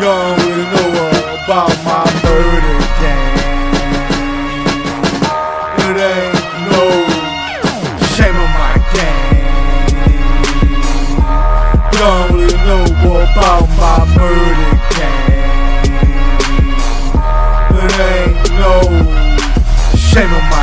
Don't really know about my murder game. It ain't no shame on my game. Don't really know about my murder game. It ain't no shame on my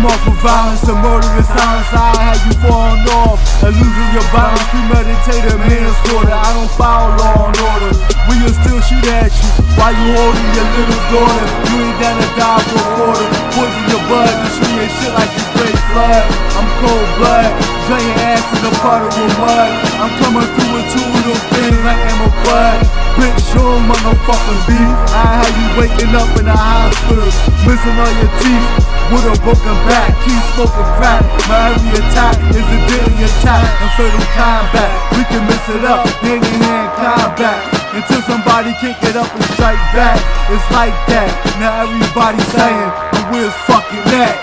I'm off for violence and murderous silence. I had you falling off and losing your balance. Premeditated manslaughter. I don't follow law and order. We will still shoot at you while you holding your little daughter. You ain't down to die for a quarter. Poison your blood, destroy your shit like you great flood. I'm cold blood, drain your ass in the puddle of mud. I'm coming through with two them things like ammo blood. Bitch, show motherfucking beef. I had you waking up in the hospital, missing all your teeth. With a broken back, keep smoking crack. My every attack is a daily attack and fatal combat. We can mix it up, hand in hand combat. Until somebody can't get up and strike back. It's like that. Now everybody's saying, we're fucking that?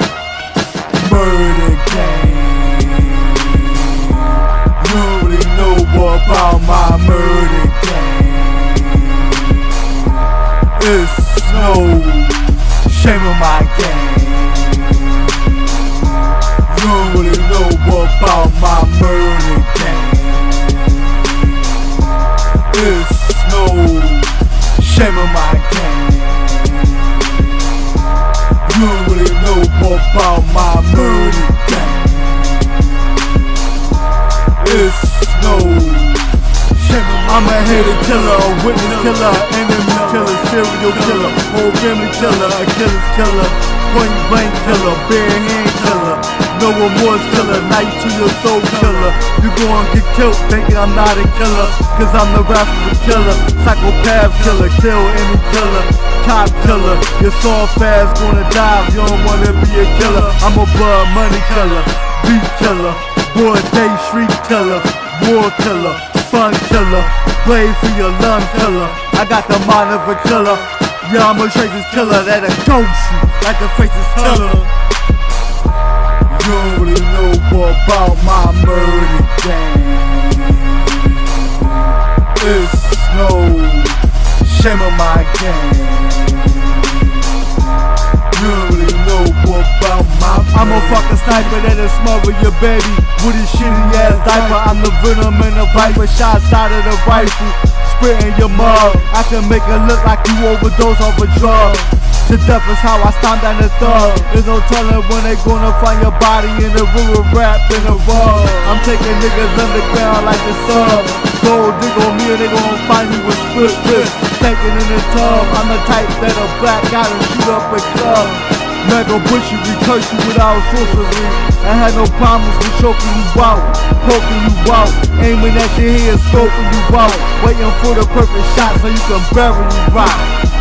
I'm a hater killer, a witness killer, enemy killer, serial killer, whole family killer, a killer's killer, point blank killer, bare hand killer. No remorse killer, knife to your soul killer. You gon' get killed thinking I'm not a killer. Cause I'm the rapper's killer. Psychopath killer, kill any killer. Cop killer, your soft fast gonna die if you don't wanna be a killer. I'm a blood money killer, beat killer, boy day street killer, war killer, fun killer, blade for your lung killer. I got the mind of a killer. Yeah, I'm a traces killer that'll ghost you like a faces killer. You really know about my murder game. It's no shame on my game. I'm a fucking sniper that'll smother your baby with his shitty ass diaper. I'm the venom in the viper, shots out of the rifle. Spitting your mug, I can make it look like you overdose off a drug. To death is how I stomp down the thug. There's no telling when they gonna find your body in the river wrapped in a rug. I'm taking niggas underground like the sub. Gold dig on me and they gon' find me with split wrist. Taking in the tub. I'm the type that'll black out and shoot up a club. Mega bushy, recurse you without sorcery. I had no problems with choking you out, poking you out, aiming at your head, scoping you out, waiting for the perfect shot so you can bury you right.